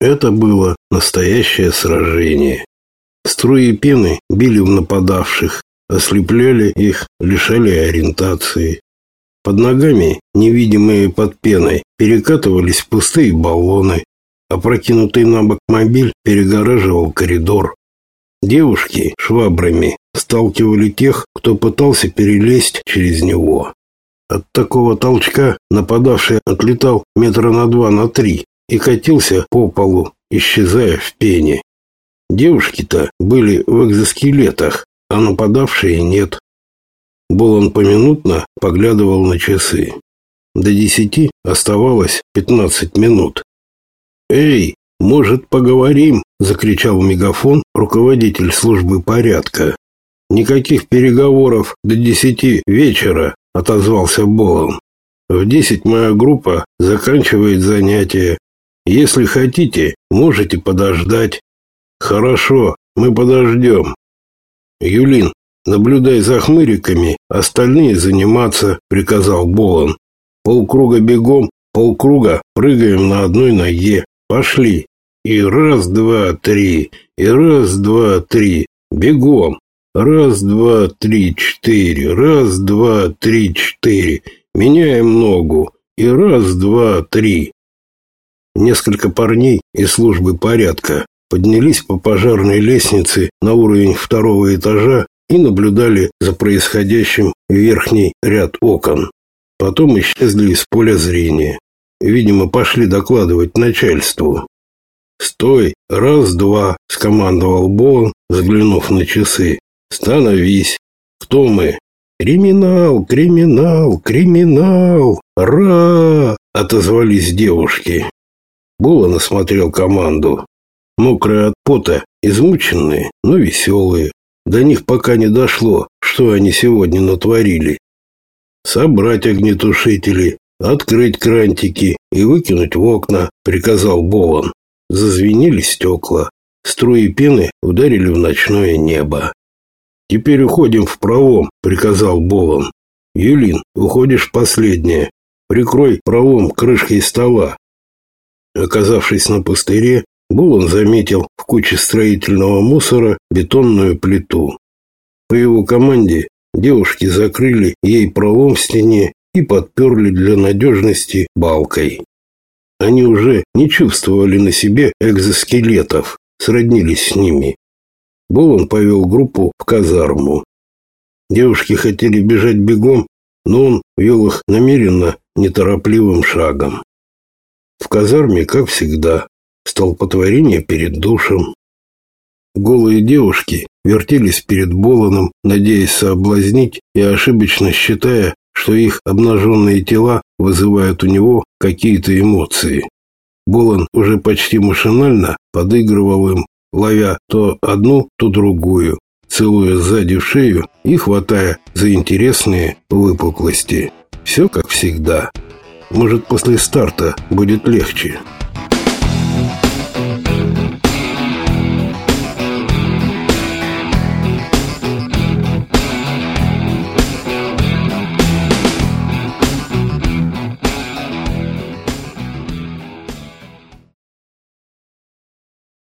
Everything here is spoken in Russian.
Это было настоящее сражение. Струи пены били в нападавших, ослепляли их, лишали ориентации. Под ногами, невидимые под пеной, перекатывались пустые баллоны. Опрокинутый на бок мобиль перегораживал коридор. Девушки швабрами сталкивали тех, кто пытался перелезть через него. От такого толчка нападавший отлетал метра на два на три и катился по полу, исчезая в пене. Девушки-то были в экзоскелетах, а нападавшие нет. Болон поминутно поглядывал на часы. До десяти оставалось пятнадцать минут. «Эй, может, поговорим?» – закричал в мегафон руководитель службы порядка. «Никаких переговоров до десяти вечера», – отозвался Болон. «В десять моя группа заканчивает занятия. Если хотите, можете подождать». «Хорошо, мы подождем». «Юлин, наблюдай за хмыриками, остальные заниматься», – приказал Болон. «Полкруга бегом, полкруга прыгаем на одной ноге. Пошли!» И раз, два, три, и раз, два, три. Бегом. Раз, два, три, четыре. Раз, два, три, четыре. Меняем ногу. И раз, два, три. Несколько парней из службы порядка поднялись по пожарной лестнице на уровень второго этажа и наблюдали за происходящим в верхний ряд окон. Потом исчезли из поля зрения. Видимо, пошли докладывать начальству. «Стой! Раз-два!» — скомандовал Боун, заглянув на часы. «Становись! Кто мы?» «Криминал! Криминал! Криминал! Ра!» — отозвались девушки. Болон осмотрел команду. Мокрые от пота, измученные, но веселые. До них пока не дошло, что они сегодня натворили. Собрать огнетушители, открыть крантики и выкинуть в окна, приказал Болон. Зазвенели стекла. Струи пены ударили в ночное небо. «Теперь уходим в пролом», — приказал Болон. «Юлин, уходишь последняя. Прикрой пролом крышкой стола». Оказавшись на пустыре, Болон заметил в куче строительного мусора бетонную плиту. По его команде девушки закрыли ей пролом в стене и подперли для надежности балкой. Они уже не чувствовали на себе экзоскелетов, сроднились с ними. Болон повел группу в казарму. Девушки хотели бежать бегом, но он вел их намеренно неторопливым шагом. В казарме, как всегда, столпотворение перед душем. Голые девушки вертелись перед Болоном, надеясь соблазнить и ошибочно считая, что их обнаженные тела вызывают у него какие-то эмоции. Болон уже почти машинально подыгрывал им, ловя то одну, то другую, целуя сзади в шею и хватая за интересные выпуклости. Все как всегда. Может, после старта будет легче.